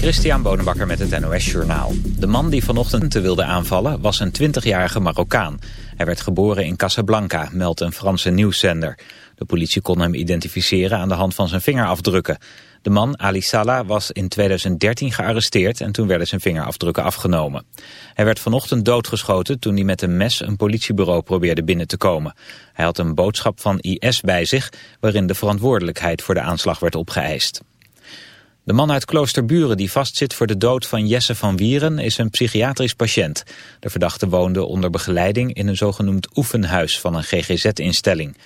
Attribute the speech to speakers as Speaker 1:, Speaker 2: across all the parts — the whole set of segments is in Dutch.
Speaker 1: Christian Bonenbakker met het NOS Journaal. De man die vanochtend te wilde aanvallen was een 20-jarige Marokkaan. Hij werd geboren in Casablanca, meldt een Franse nieuwszender. De politie kon hem identificeren aan de hand van zijn vingerafdrukken. De man, Ali Salah, was in 2013 gearresteerd en toen werden zijn vingerafdrukken afgenomen. Hij werd vanochtend doodgeschoten toen hij met een mes een politiebureau probeerde binnen te komen. Hij had een boodschap van IS bij zich waarin de verantwoordelijkheid voor de aanslag werd opgeëist. De man uit Kloosterburen die vastzit voor de dood van Jesse van Wieren is een psychiatrisch patiënt. De verdachte woonde onder begeleiding in een zogenoemd oefenhuis van een GGZ-instelling.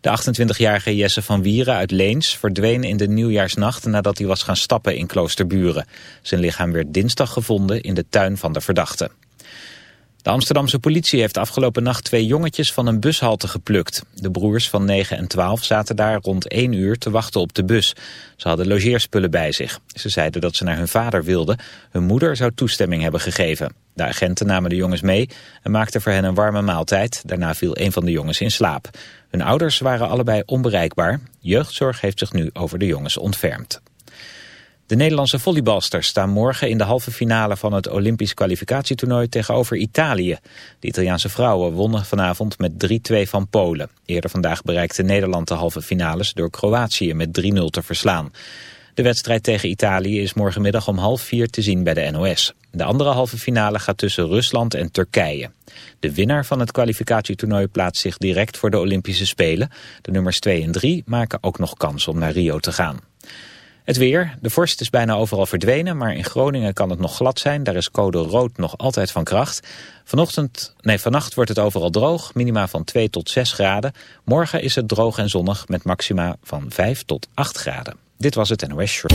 Speaker 1: De 28-jarige Jesse van Wieren uit Leens verdween in de nieuwjaarsnacht nadat hij was gaan stappen in Kloosterburen. Zijn lichaam werd dinsdag gevonden in de tuin van de verdachte. De Amsterdamse politie heeft afgelopen nacht twee jongetjes van een bushalte geplukt. De broers van 9 en 12 zaten daar rond 1 uur te wachten op de bus. Ze hadden logeerspullen bij zich. Ze zeiden dat ze naar hun vader wilden. Hun moeder zou toestemming hebben gegeven. De agenten namen de jongens mee en maakten voor hen een warme maaltijd. Daarna viel een van de jongens in slaap. Hun ouders waren allebei onbereikbaar. Jeugdzorg heeft zich nu over de jongens ontfermd. De Nederlandse volleybalsters staan morgen in de halve finale van het Olympisch kwalificatietoernooi tegenover Italië. De Italiaanse vrouwen wonnen vanavond met 3-2 van Polen. Eerder vandaag bereikte Nederland de halve finales door Kroatië met 3-0 te verslaan. De wedstrijd tegen Italië is morgenmiddag om half vier te zien bij de NOS. De andere halve finale gaat tussen Rusland en Turkije. De winnaar van het kwalificatietoernooi plaatst zich direct voor de Olympische Spelen. De nummers 2 en 3 maken ook nog kans om naar Rio te gaan. Het weer. De vorst is bijna overal verdwenen, maar in Groningen kan het nog glad zijn. Daar is code rood nog altijd van kracht. Vanochtend, nee, vannacht wordt het overal droog, minima van 2 tot 6 graden. Morgen is het droog en zonnig met maxima van 5 tot 8 graden. Dit was het NOS Short.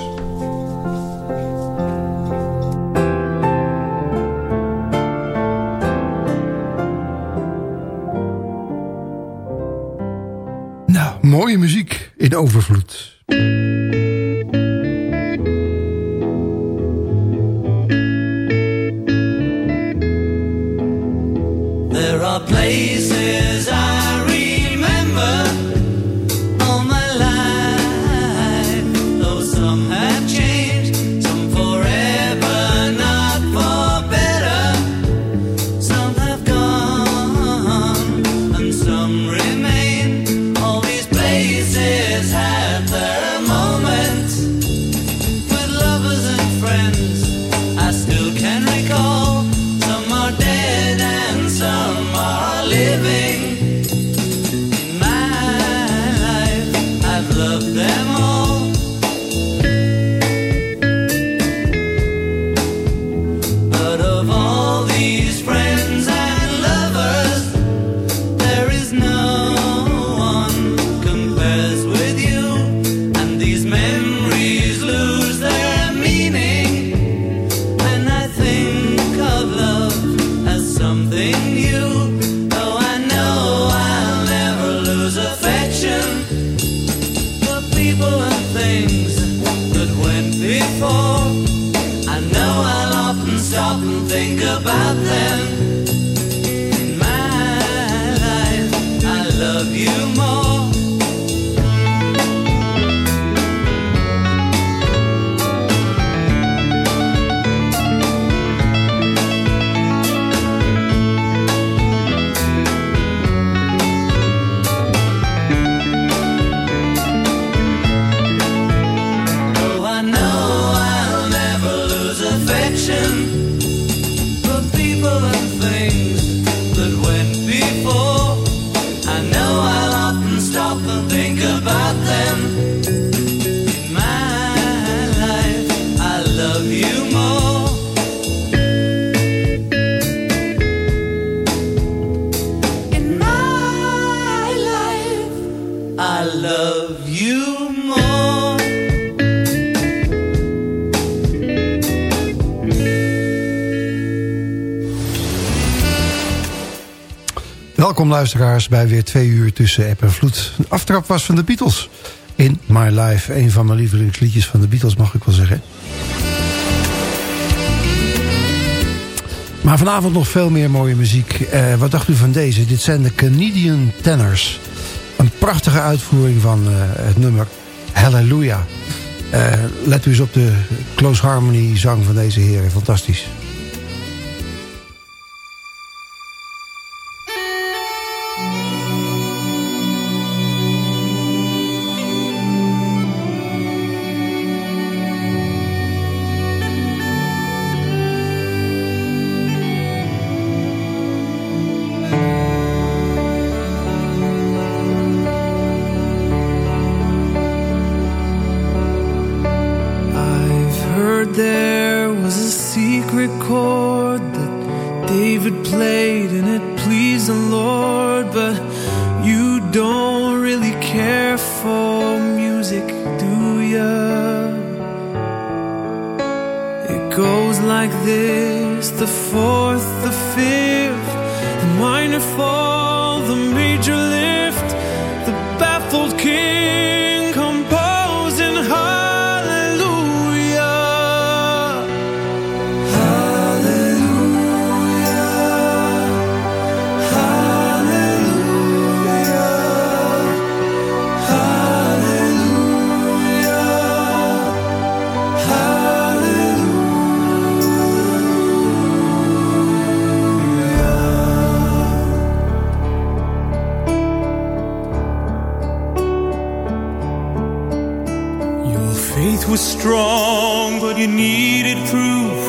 Speaker 2: Mooie muziek in overvloed.
Speaker 3: There are places
Speaker 4: Welkom luisteraars bij weer twee uur tussen app en vloed. De aftrap was van de Beatles. In My Life, een van mijn lievelingsliedjes van de Beatles mag ik wel zeggen. Maar vanavond nog veel meer mooie muziek. Eh, wat dacht u van deze? Dit zijn de Canadian Tenors. Een prachtige uitvoering van uh, het nummer Hallelujah. Uh, let u eens op de close harmony zang van deze heren. Fantastisch.
Speaker 5: strong, but you needed proof.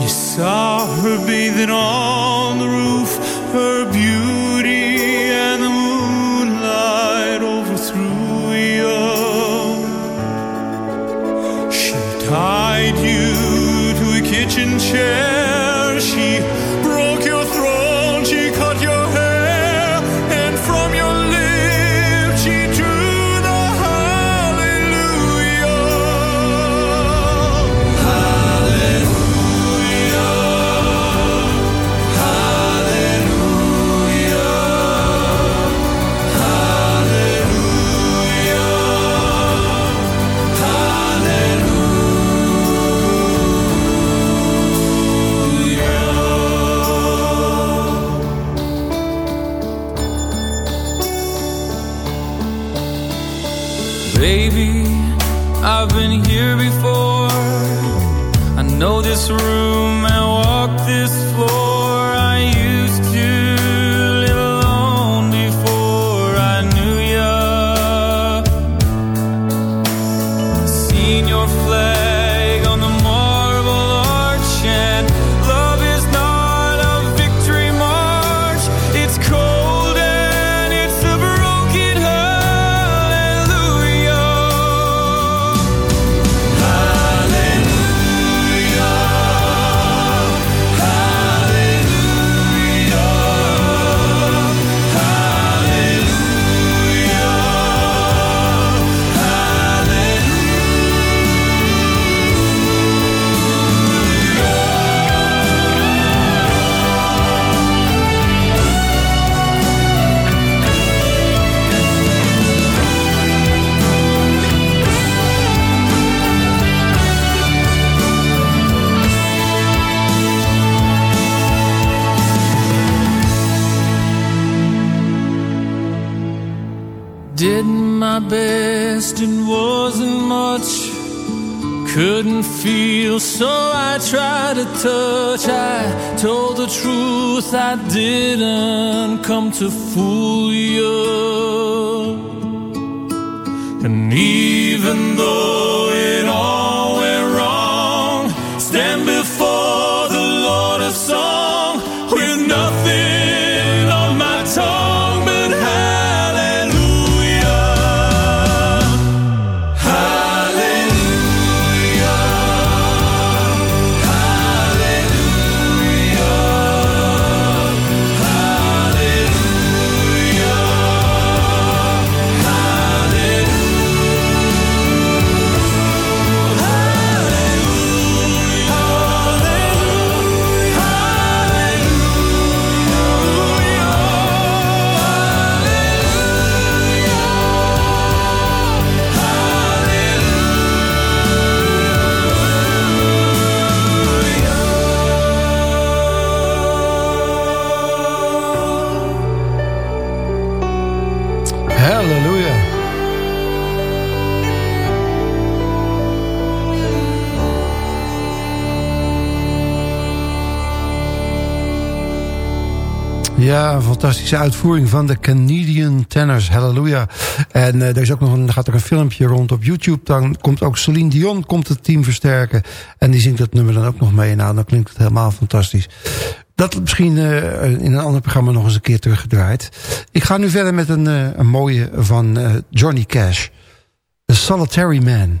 Speaker 5: You saw her bathing on the roof, her beauty and the moonlight overthrew you. She tied you to a kitchen chair. this room.
Speaker 6: feel
Speaker 5: so I tried to touch. I told the truth I didn't come to fool you. And even
Speaker 7: though
Speaker 6: Een fantastische uitvoering van de Canadian Tenors. Halleluja. En uh, er is ook nog een, gaat er een filmpje rond op YouTube. Dan komt ook Celine Dion komt het team versterken. En die zingt dat nummer dan ook nog mee. Nou, dan klinkt het helemaal fantastisch. Dat misschien uh, in een ander programma nog eens een keer teruggedraaid. Ik ga nu verder met een, uh, een mooie van Johnny Cash. The Solitary Man.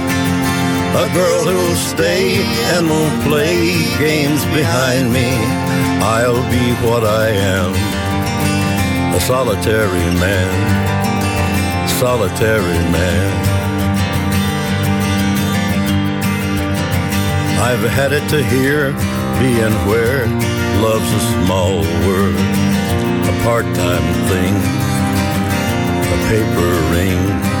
Speaker 8: a girl who'll stay and won't play games behind me. I'll be what I am, a solitary man, solitary man. I've had it to hear, being where love's a small word, a part-time thing, a paper ring.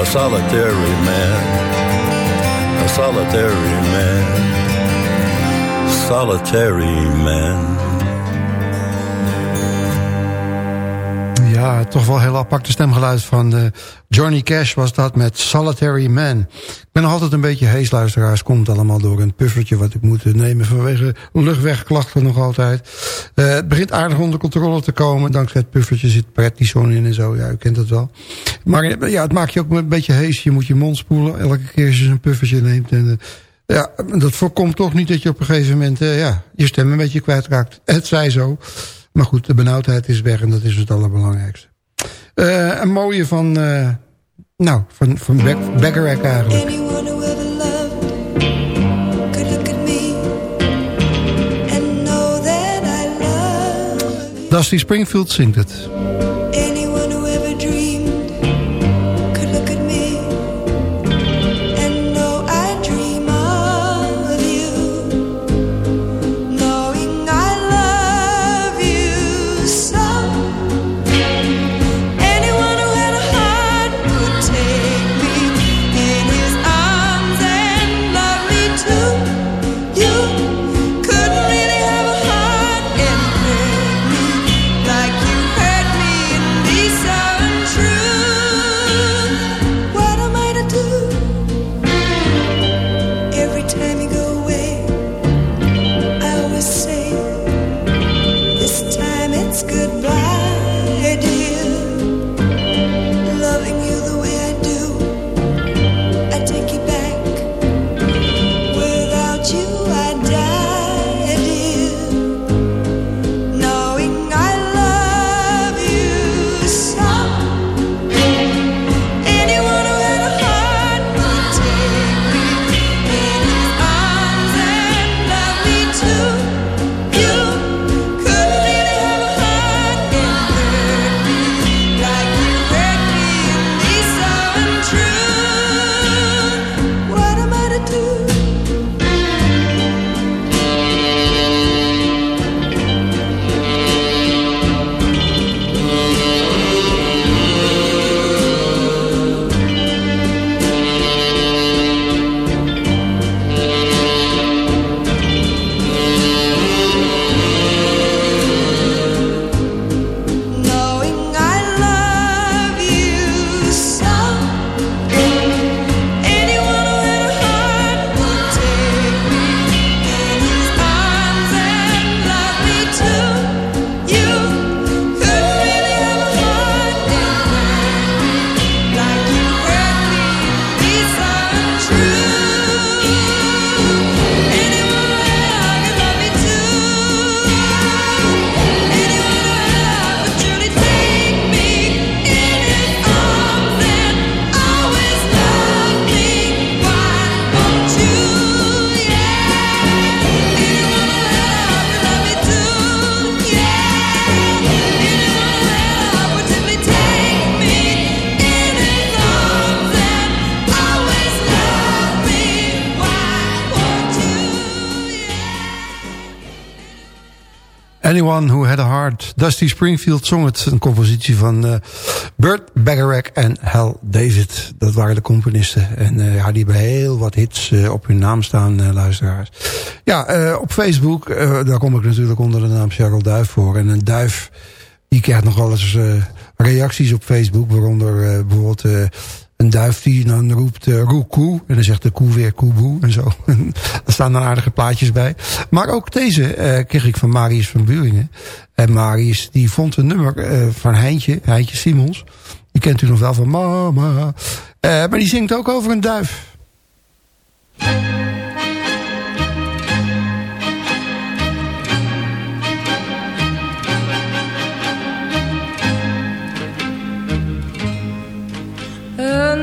Speaker 8: a solitary man, a solitary man, solitary man.
Speaker 6: Ja, toch wel heel aparte stemgeluid van uh, Johnny Cash was dat met Solitary Man. Ik ben nog altijd een beetje heesluisteraars. Komt allemaal door een puffertje wat ik moet nemen vanwege luchtwegklachten nog altijd. Uh, het begint aardig onder controle te komen. Dankzij het puffertje zit prednison in en zo. Ja, u kent het wel. Maar eh, ja, het maakt je ook een beetje hees. Je moet je mond spoelen elke keer als je een puffertje neemt. En, uh, ja, dat voorkomt toch niet dat je op een gegeven moment ja, je stem een beetje kwijtraakt. Het zij zo. Maar goed, de benauwdheid is weg en dat is het allerbelangrijkste. Een mooie van, nou, van, van Beck, eigenlijk. Dusty Springfield zingt het.
Speaker 9: Anyone Who Had a Heart. Dusty Springfield zong het. Een compositie van uh, Burt Bacharach en Hal David. Dat waren de componisten. En uh, ja, die hebben heel wat hits uh, op hun naam staan, luisteraars. Ja, op Facebook, daar kom ik natuurlijk onder de naam Cheryl Duif voor. En een duif, die krijgt nog wel eens reacties op Facebook. Waaronder bijvoorbeeld een duif die dan roept uh, roe koe. En dan zegt de koe weer koeboe en zo. Daar staan dan aardige plaatjes bij. Maar ook deze uh, kreeg ik van Marius van Buringen. En Marius die vond een nummer uh, van Heintje, Heintje Simons. Die kent u nog wel van mama. maar die zingt ook over een duif.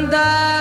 Speaker 9: 哒。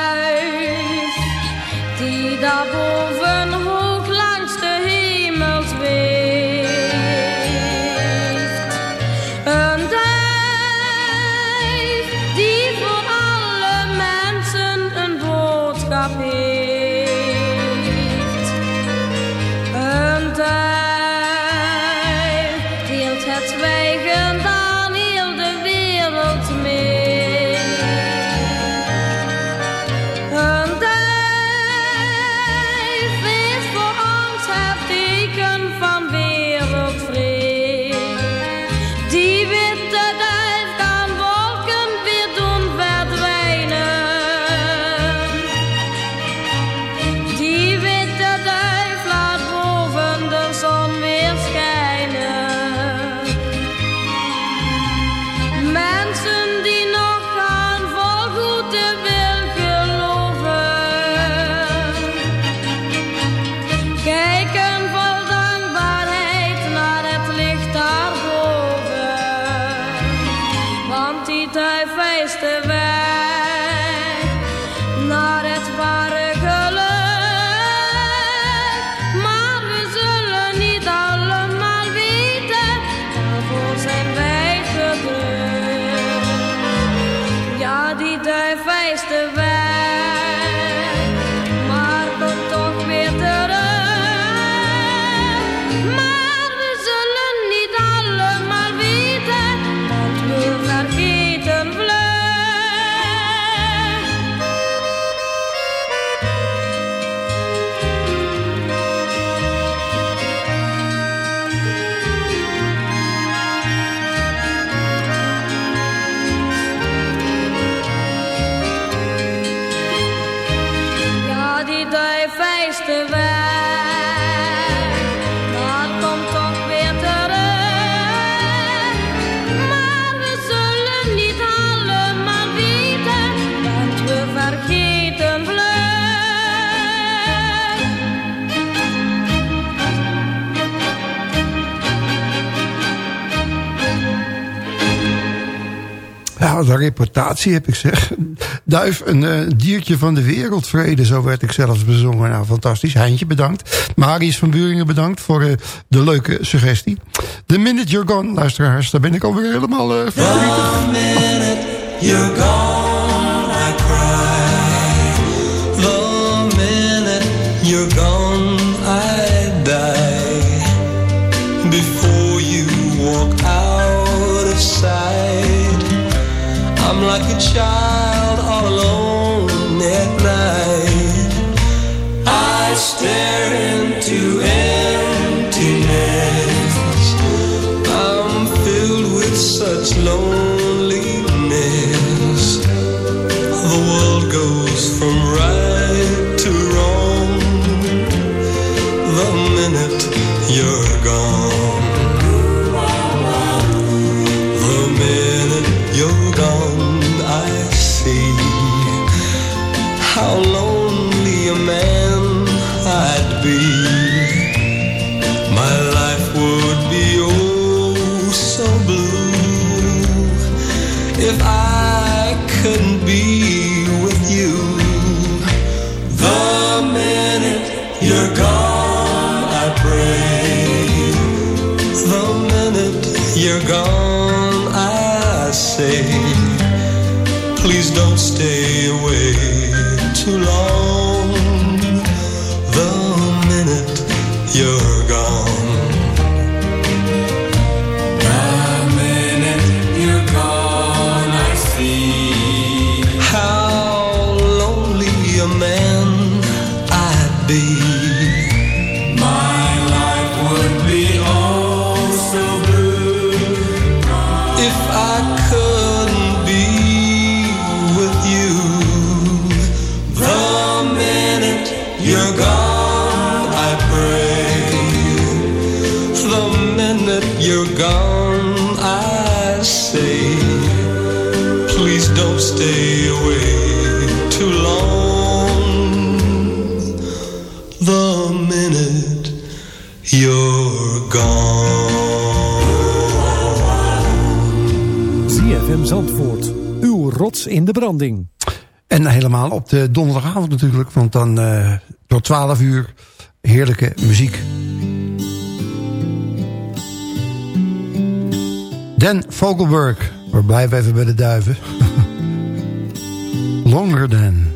Speaker 9: De reputatie heb ik zeg. Duif, een uh, diertje van de wereldvrede. Zo werd ik zelfs bezongen. Nou, fantastisch. Heintje, bedankt. Marius van Buringen, bedankt voor uh, de leuke suggestie. The Minute You're Gone, luisteraars. Daar ben ik alweer helemaal uh,
Speaker 10: The minute you're gone,
Speaker 6: shine. Donderdagavond natuurlijk. Want dan uh, tot 12 uur heerlijke muziek. Dan Vogelberg. We blijven even bij de duiven. Longer than.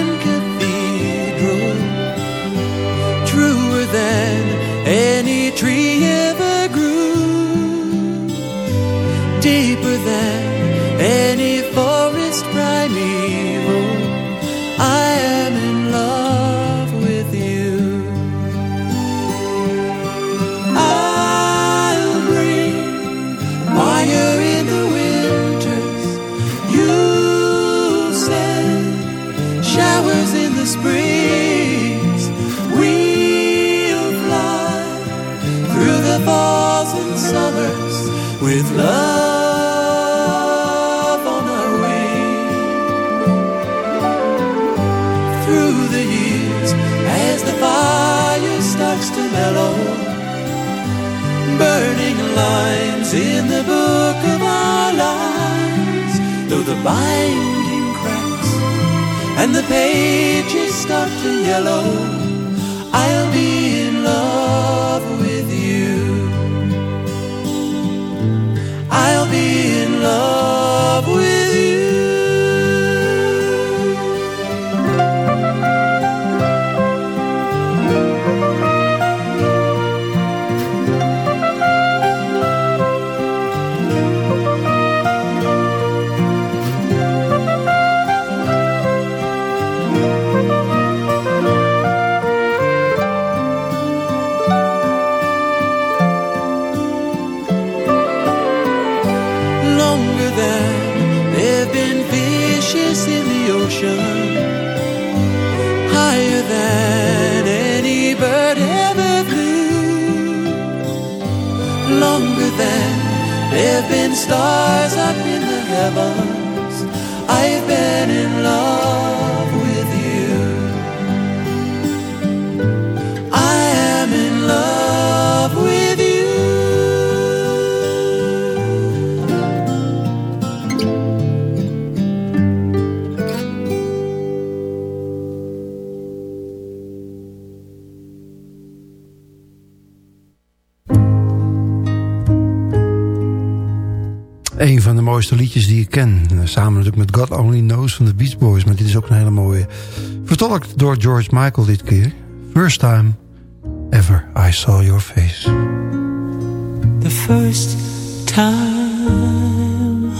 Speaker 4: than any tree ever grew. Deeper than
Speaker 6: mooiste liedjes die ik ken. Samen natuurlijk met God Only Knows van de Beach Boys. Maar dit is ook een hele mooie. Vertolkt door George Michael dit keer. First time ever I saw your face.
Speaker 4: the first time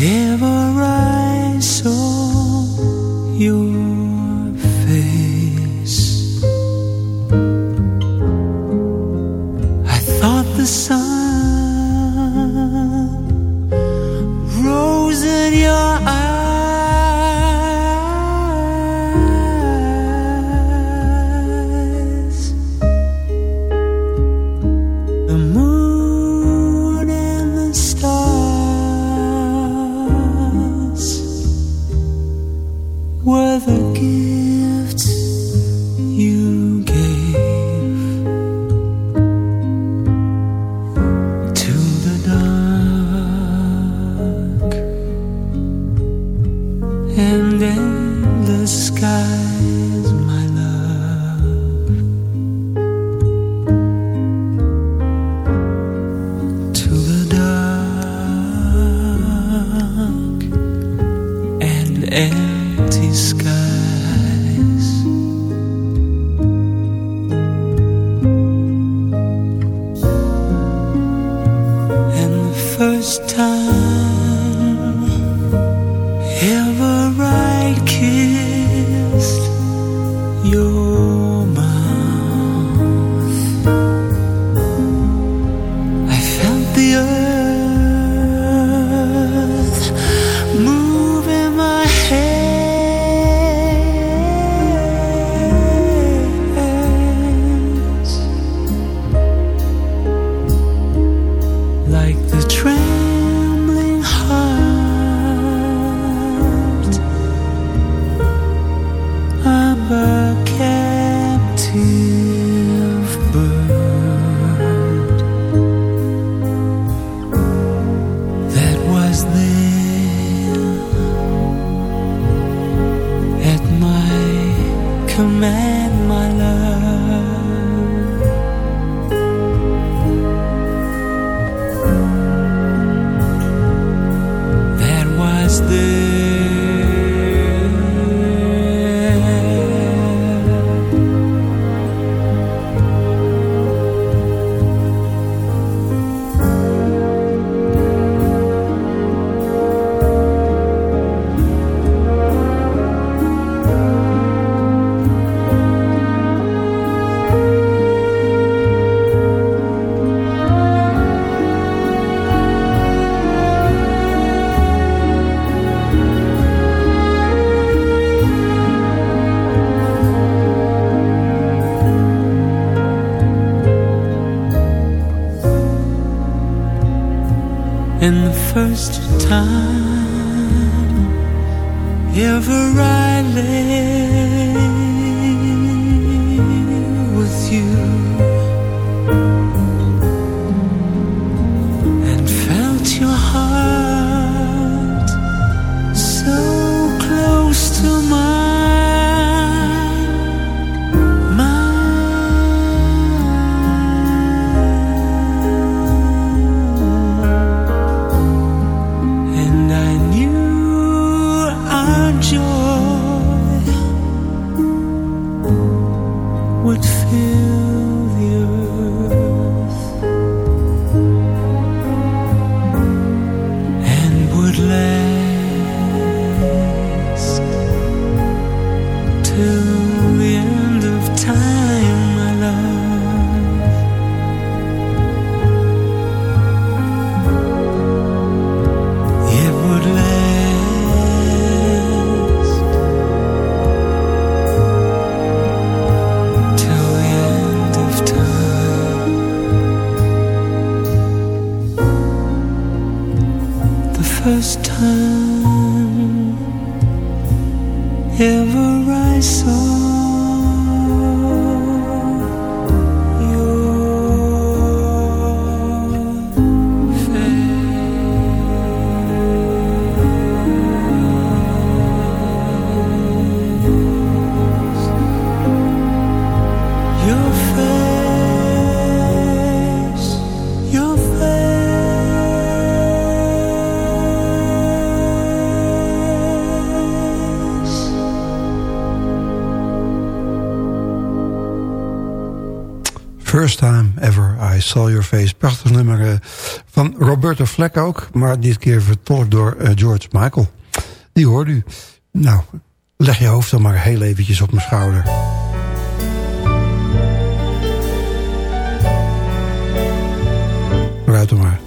Speaker 4: ever I saw your face. I thought the sun
Speaker 11: Saw Your Face.
Speaker 6: Prachtig nummer eh, van Roberto Fleck ook. Maar dit keer vertolkt door eh, George Michael. Die hoort u. Nou, leg je hoofd dan maar heel eventjes op mijn schouder. Dan maar.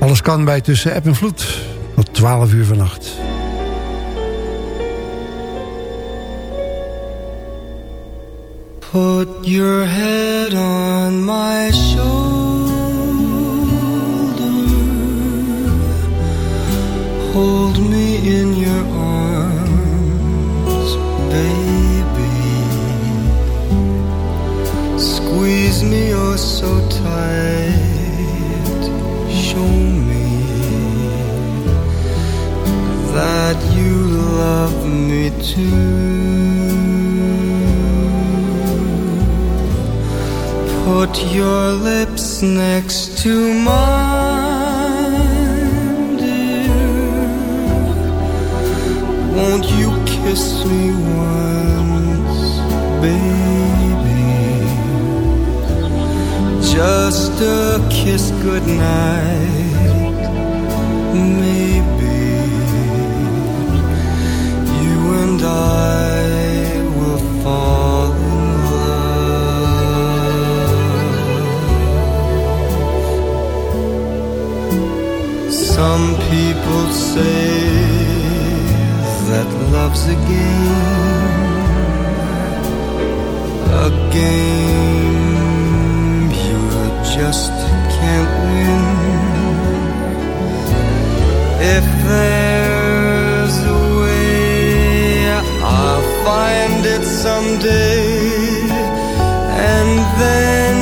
Speaker 6: Alles kan bij tussen app en vloed. Tot 12 uur vannacht.
Speaker 11: Put your head on my shoulder. Hold me in your arms, baby. Squeeze me oh so tight. Show me that you love me too. Put your lips next to mine, dear. Won't you kiss me once, baby? Just a kiss goodnight, maybe. You and I. Some people say that love's a game, a game you just can't win. If there's a way, I'll find it someday, and then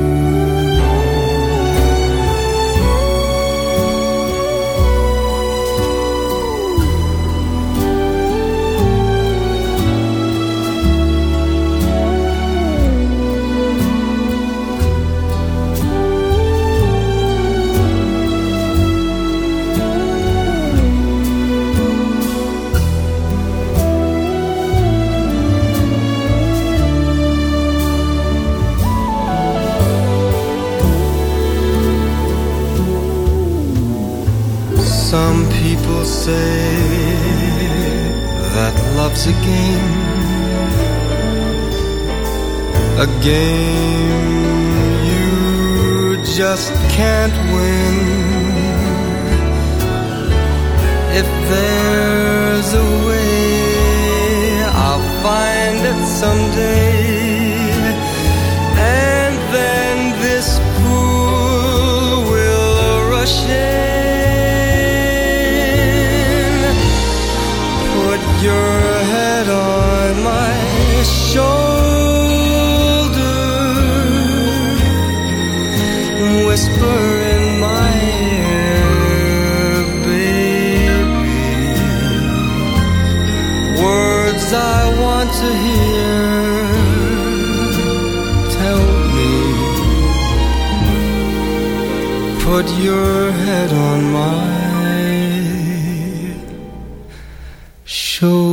Speaker 11: Some people say that love's a game, a game you just can't win. If there's a way, I'll find it someday. And then this pool will rush in. To hear. Tell me. Put your head on my
Speaker 9: From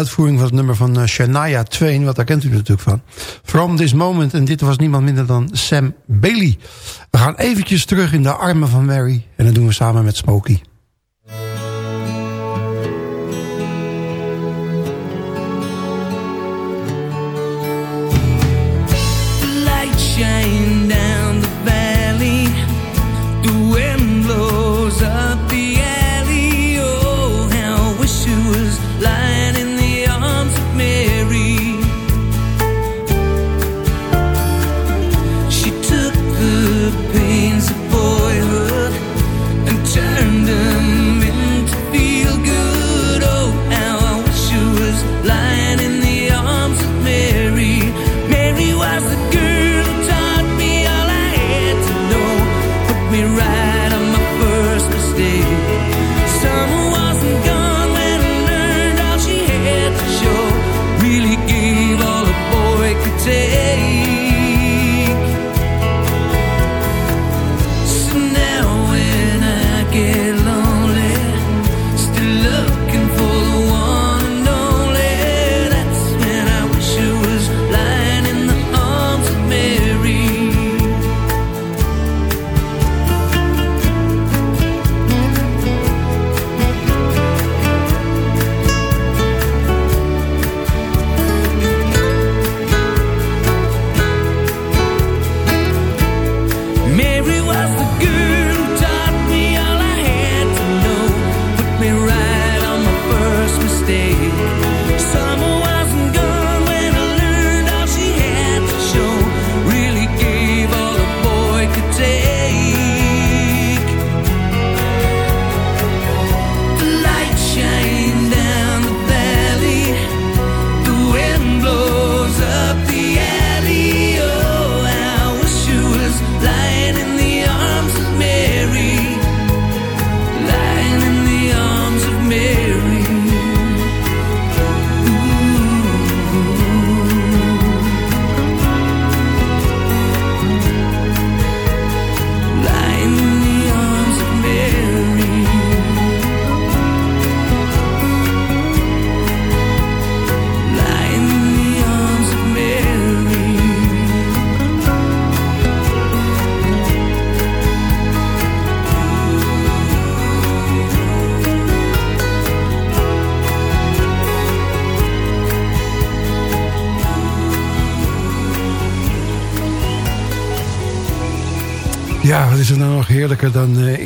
Speaker 3: uitvoering van het nummer van uh, Shania Twain. Wat daar kent u natuurlijk van. From This Moment. En dit was niemand minder dan Sam Bailey. We gaan eventjes terug in de armen van Mary. En dat doen we samen met Smokey.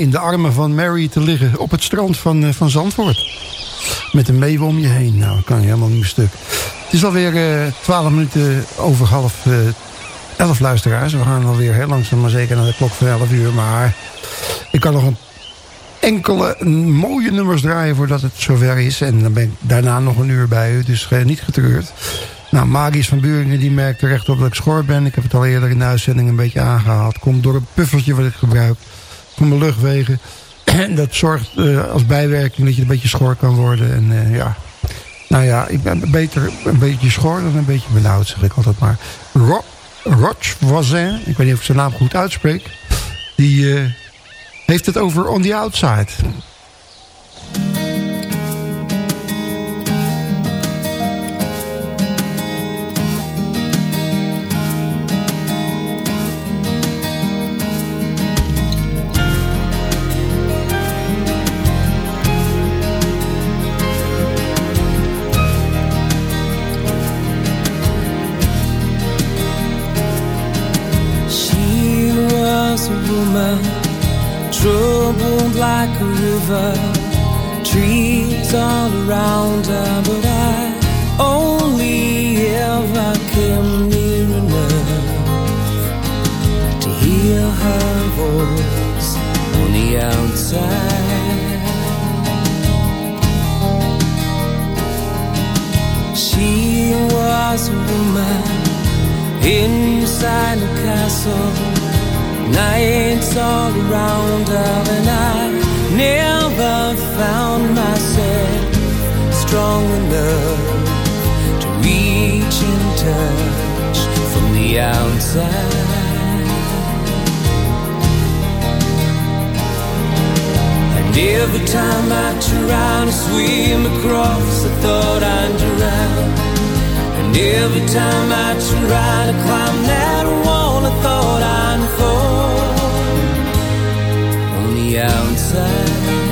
Speaker 3: In de armen van Mary te liggen... op het strand van, uh, van Zandvoort. Met een meeuwen om je heen. Nou, dat kan je helemaal niet stuk. Het is alweer uh, 12 minuten over half 11 luisteraars. We gaan alweer heel langzaam maar zeker naar de klok van 11 uur. Maar ik kan nog een enkele mooie nummers draaien voordat het zover is. En dan ben ik daarna nog een uur bij u. Dus niet getreurd. Nou, Magisch van Buringen die merkt terecht op dat ik schor ben. Ik heb het al eerder in de uitzending een beetje aangehaald. Komt door een puffertje wat ik gebruik. Van mijn luchtwegen. En dat zorgt uh, als bijwerking dat je een beetje schor kan worden. En uh, ja, nou ja, ik ben beter een beetje schor dan een beetje benauwd, zeg ik altijd maar. Ro Roch Voisin, ik weet niet of ik zijn naam goed uitspreek. Die uh, heeft het over On The Outside.
Speaker 12: River, trees all around her, but I only ever came near enough to hear her voice on the outside. She was a woman inside a castle, nights all around her, and I never found myself strong enough to reach and touch from the outside. And every time I try to swim across, I thought
Speaker 3: And every time I try to climb that wall, I thought I'd fall outside.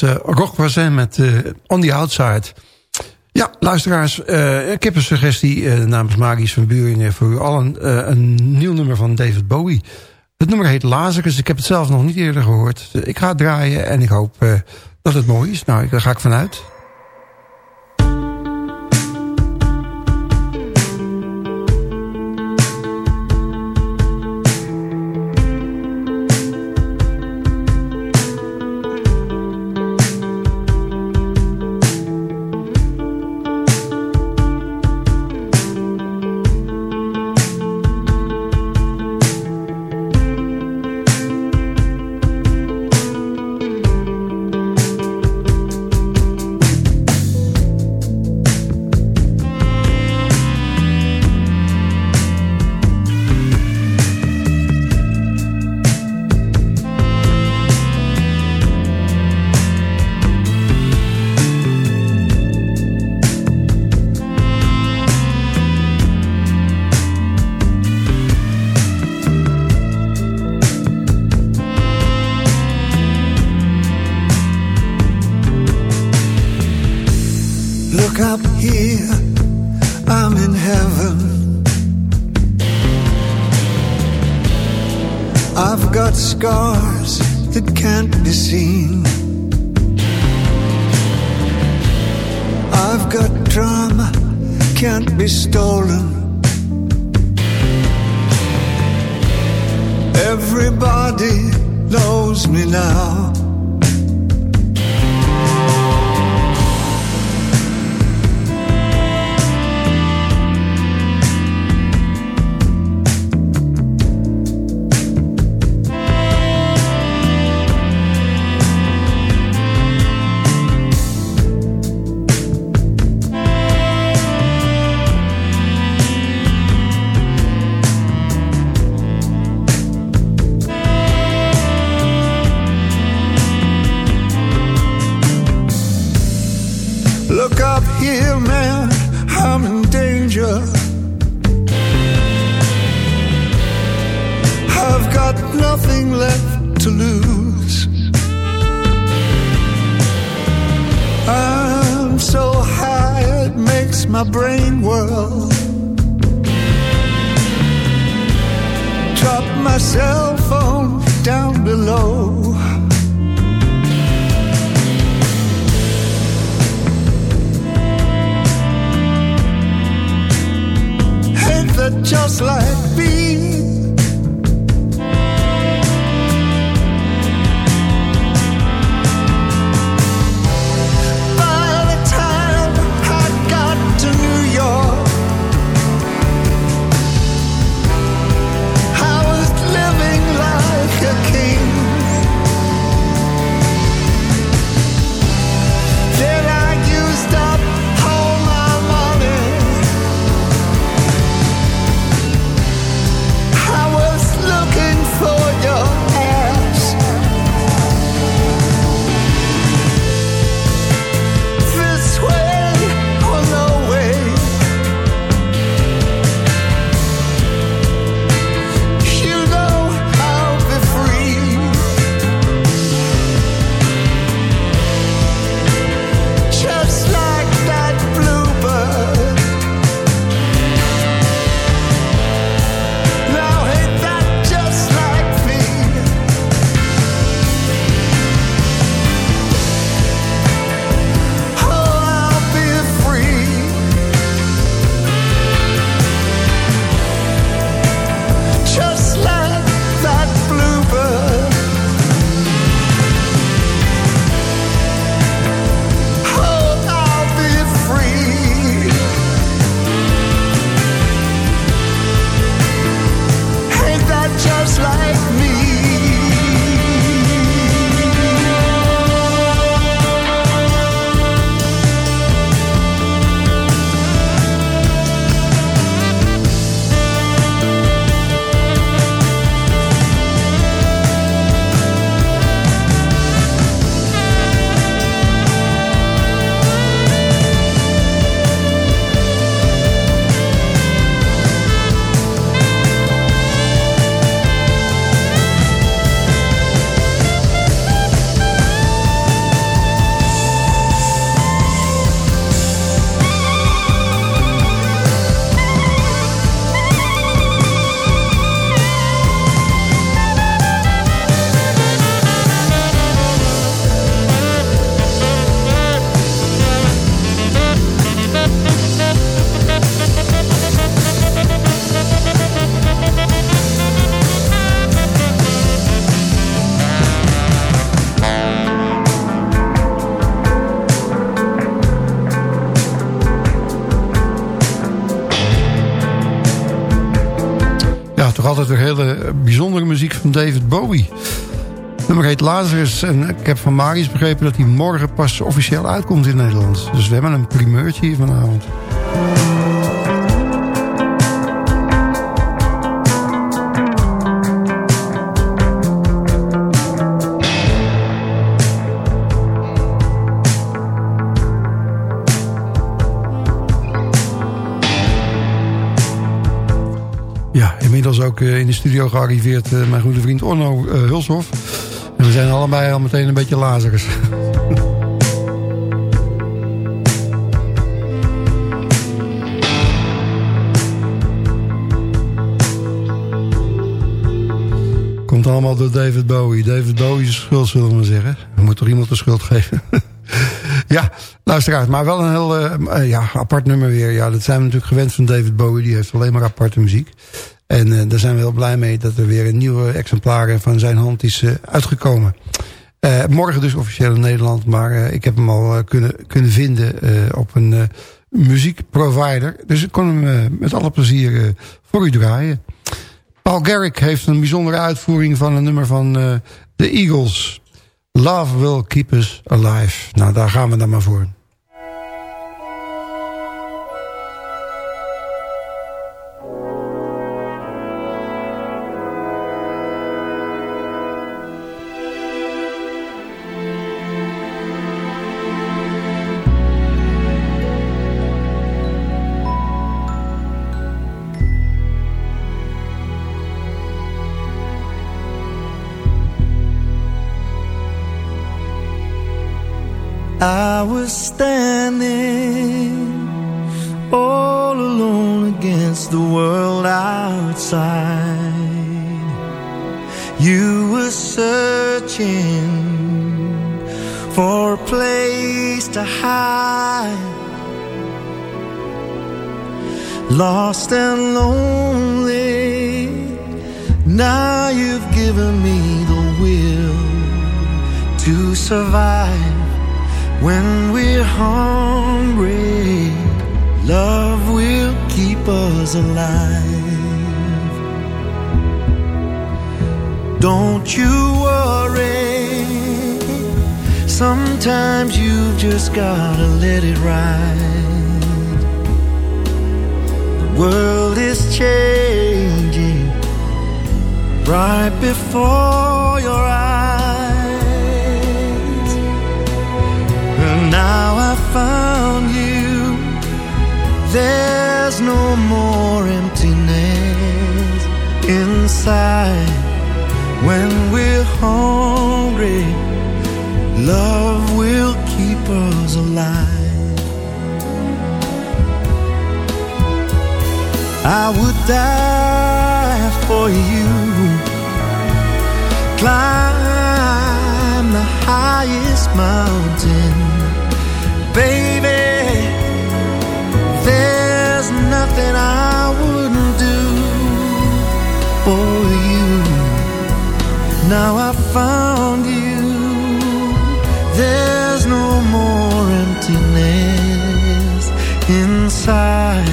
Speaker 3: Was
Speaker 6: uh, Rock Voisin met uh, On The Outside. Ja, luisteraars, uh, ik heb een suggestie namens Magisch van Buringen... voor u allen een nieuw nummer van David Bowie. Het nummer heet Lazarus. Ik heb het zelf nog niet eerder gehoord. Ik ga het draaien en ik hoop dat het mooi is. Nou, daar ga ik vanuit.
Speaker 13: Up here, I'm in heaven. I've got scars that can't be seen. I've got drama, can't be stolen. Everybody knows me now.
Speaker 6: David Bowie. Nummer heet Lazarus. En ik heb van Marius begrepen dat hij morgen pas officieel uitkomt in Nederland. Dus we hebben een primeurtje hier vanavond. In de studio gearriveerd eh, mijn goede vriend Orno eh, Hulshoff. En we zijn allebei al meteen een beetje lazers. Komt allemaal door David Bowie. David Bowie is schuld, zullen we maar zeggen. We moeten toch iemand de schuld geven. ja, luisteraars. Maar wel een heel eh, eh, ja, apart nummer weer. Ja, dat zijn we natuurlijk gewend van David Bowie. Die heeft alleen maar aparte muziek. En eh, daar zijn we heel blij mee dat er weer een nieuwe exemplaar van zijn hand is eh, uitgekomen. Eh, morgen dus officieel in Nederland. Maar ik heb hem al kunnen, kunnen vinden op een muziekprovider. Dus ik kon hem met alle plezier voor u draaien. Paul Garrick heeft een bijzondere uitvoering van een nummer van The Eagles. Love will keep us alive. Nou, daar gaan we dan maar voor.
Speaker 13: Standing all alone against the world outside. You were searching for a place to hide. Lost and lonely, now you've given me the will to survive when we're hungry. Love will keep us alive. Don't you worry. Sometimes you've just gotta let it ride. The world is changing right before your eyes. Now I found you. There's no more emptiness inside when we're hungry. Love will keep us alive. I would die for you. Climb the highest mountain, baby. There's nothing I wouldn't do for you. Now I found you. There's no more emptiness inside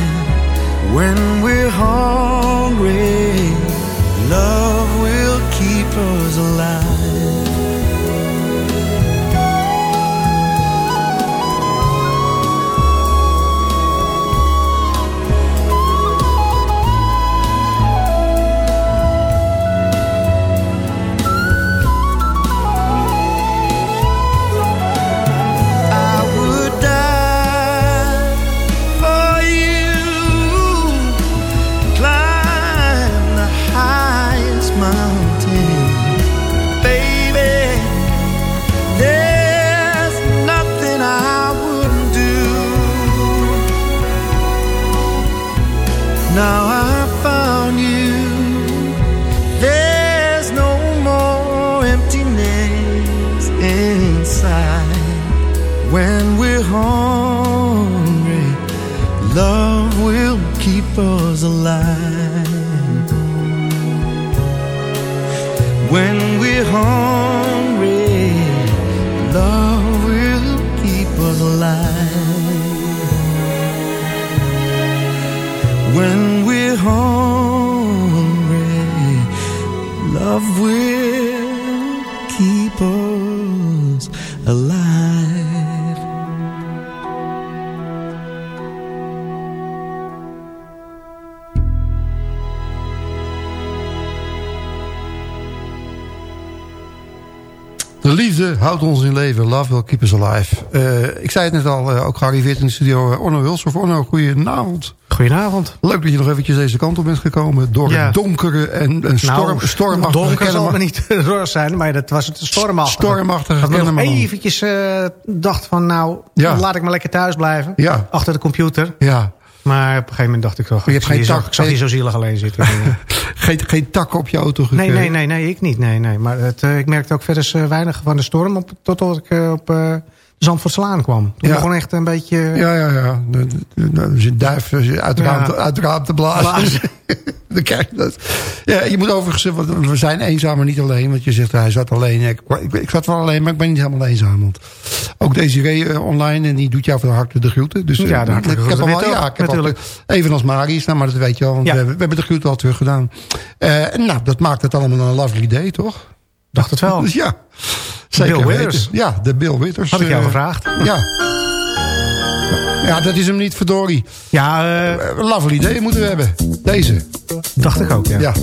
Speaker 13: when we're hungry.
Speaker 6: home. Houdt ons in leven. Love will keep us alive. Eh, ik zei het net al, eh, ook gearriveerd in de studio. Uh, Orno Hulshoff. Orno, goedenavond.
Speaker 14: Goedenavond.
Speaker 6: Leuk dat je nog eventjes deze kant op bent gekomen. Door
Speaker 14: Ja.
Speaker 6: het donkere en, en storm,
Speaker 14: Nou,
Speaker 6: stormachtige
Speaker 14: donker zal maar niet roze zijn, maar dat was het stormachtige.
Speaker 6: Stormachtige
Speaker 14: Dat ik eventjes eh, dacht van, nou,
Speaker 6: Ja.
Speaker 14: laat ik maar lekker thuis blijven.
Speaker 6: Ja.
Speaker 14: Achter de computer.
Speaker 6: Ja,
Speaker 14: Maar op een gegeven moment dacht ik toch,
Speaker 6: je hebt
Speaker 14: ik zag
Speaker 6: geen tak-
Speaker 14: ik zag hier zo zielig alleen zitten.
Speaker 6: geen, geen tak op je auto
Speaker 14: nee,
Speaker 6: gekregen.
Speaker 14: nee, nee, nee, ik niet. Nee, nee. Maar het, eh, ik merkte ook verder eh, weinig van de storm op, totdat ik eh, op Zandvoortslaan kwam. Toen
Speaker 6: Ja.
Speaker 14: begon echt een beetje...
Speaker 6: Ja, ja, ja. De- de- de- Als je duif uit het
Speaker 14: Ja.
Speaker 6: uit raam te blazen. Dan krijg je dat. Ja, je moet overigens... Want we zijn eenzaam, maar niet alleen. Want je zegt, hij zat alleen. Ik, ik, ik zat wel alleen, maar ik ben niet helemaal eenzaam. Want ook Desiree eh, online. En die doet jou van harte de groeten. Dus, eh,
Speaker 14: Ja, de hartelijke
Speaker 6: ik heb al ja, ik heb al,
Speaker 14: natuurlijk.
Speaker 6: Evenals Marius, nou, maar dat weet je al. Want
Speaker 14: Ja.
Speaker 6: we, hebben- we hebben de groeten al terug gedaan. Eh, en nou, dat maakt het allemaal een lovely day, toch?
Speaker 14: Dacht het wel.
Speaker 6: ja, zeker
Speaker 14: Bill Withers.
Speaker 6: Ja, de Bill Withers.
Speaker 14: Had ik jou
Speaker 6: eh,
Speaker 14: gevraagd.
Speaker 6: Ja. Ja, dat is hem niet, verdorie.
Speaker 14: Ja,
Speaker 6: uh, Lovely idee moeten we hebben. Deze.
Speaker 14: Dacht ik ook, ja.
Speaker 6: ja.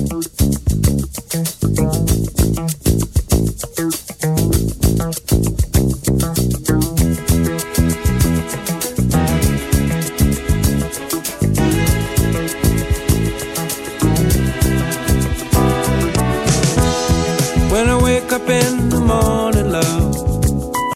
Speaker 6: up in the morning.